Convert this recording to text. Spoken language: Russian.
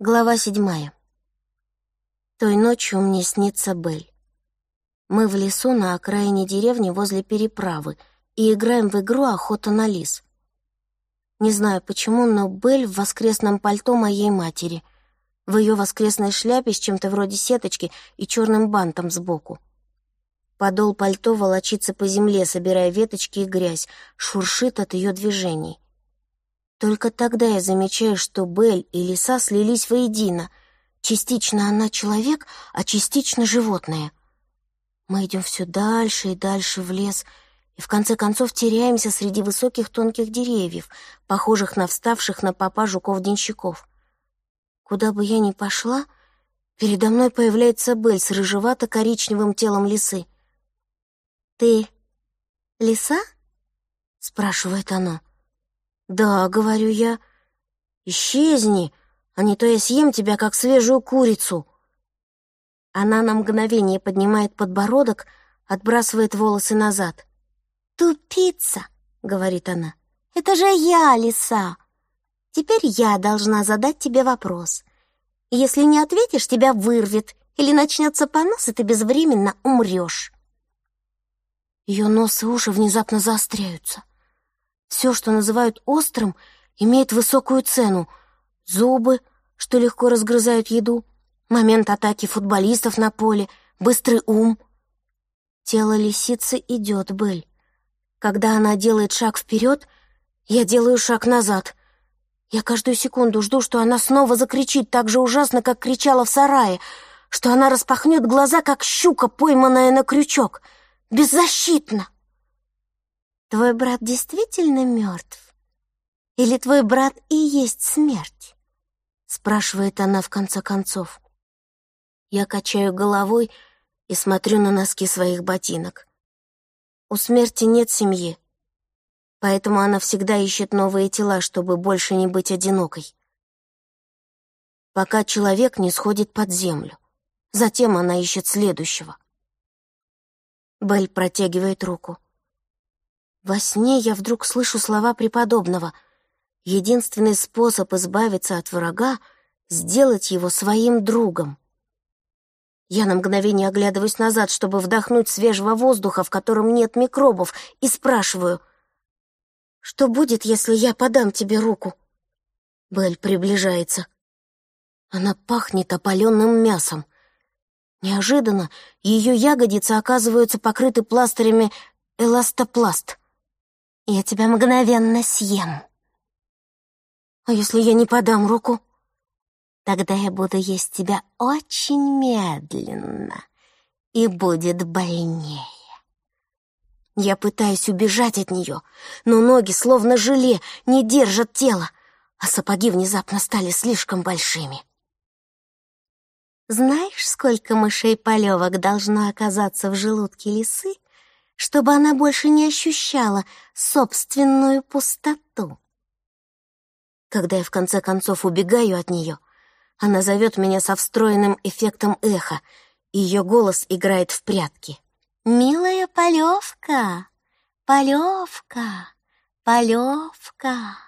Глава седьмая. Той ночью мне снится Бель. Мы в лесу на окраине деревни возле переправы и играем в игру «Охота на лис». Не знаю почему, но Бель в воскресном пальто моей матери, в ее воскресной шляпе с чем-то вроде сеточки и черным бантом сбоку. Подол пальто волочится по земле, собирая веточки и грязь, шуршит от ее движений. Только тогда я замечаю, что Белль и лиса слились воедино. Частично она человек, а частично животное. Мы идем все дальше и дальше в лес, и в конце концов теряемся среди высоких тонких деревьев, похожих на вставших на попа жуков-денщиков. Куда бы я ни пошла, передо мной появляется Белль с рыжевато-коричневым телом лисы. «Ты лиса?» — спрашивает она. «Да», — говорю я, — «исчезни, а не то я съем тебя, как свежую курицу». Она на мгновение поднимает подбородок, отбрасывает волосы назад. «Тупица», — говорит она, — «это же я, лиса. Теперь я должна задать тебе вопрос. Если не ответишь, тебя вырвет или начнется понос, и ты безвременно умрешь». Ее нос и уши внезапно заостряются. Все, что называют острым, имеет высокую цену. Зубы, что легко разгрызают еду, момент атаки футболистов на поле, быстрый ум. Тело лисицы идет, Бель. Когда она делает шаг вперед, я делаю шаг назад. Я каждую секунду жду, что она снова закричит так же ужасно, как кричала в сарае, что она распахнет глаза, как щука, пойманная на крючок. Беззащитно. Твой брат действительно мертв? Или твой брат и есть смерть? Спрашивает она в конце концов. Я качаю головой и смотрю на носки своих ботинок. У смерти нет семьи, поэтому она всегда ищет новые тела, чтобы больше не быть одинокой. Пока человек не сходит под землю. Затем она ищет следующего. Белль протягивает руку. Во сне я вдруг слышу слова преподобного. Единственный способ избавиться от врага — сделать его своим другом. Я на мгновение оглядываюсь назад, чтобы вдохнуть свежего воздуха, в котором нет микробов, и спрашиваю, «Что будет, если я подам тебе руку?» Белль приближается. Она пахнет опаленным мясом. Неожиданно ее ягодицы оказываются покрыты пластырями эластопласт. Я тебя мгновенно съем. А если я не подам руку? Тогда я буду есть тебя очень медленно, и будет больнее. Я пытаюсь убежать от нее, но ноги, словно желе, не держат тело, а сапоги внезапно стали слишком большими. Знаешь, сколько мышей-полевок должно оказаться в желудке лисы, чтобы она больше не ощущала собственную пустоту. Когда я в конце концов убегаю от нее, она зовет меня со встроенным эффектом эха, и ее голос играет в прятки. «Милая Полевка, Полевка, Полевка».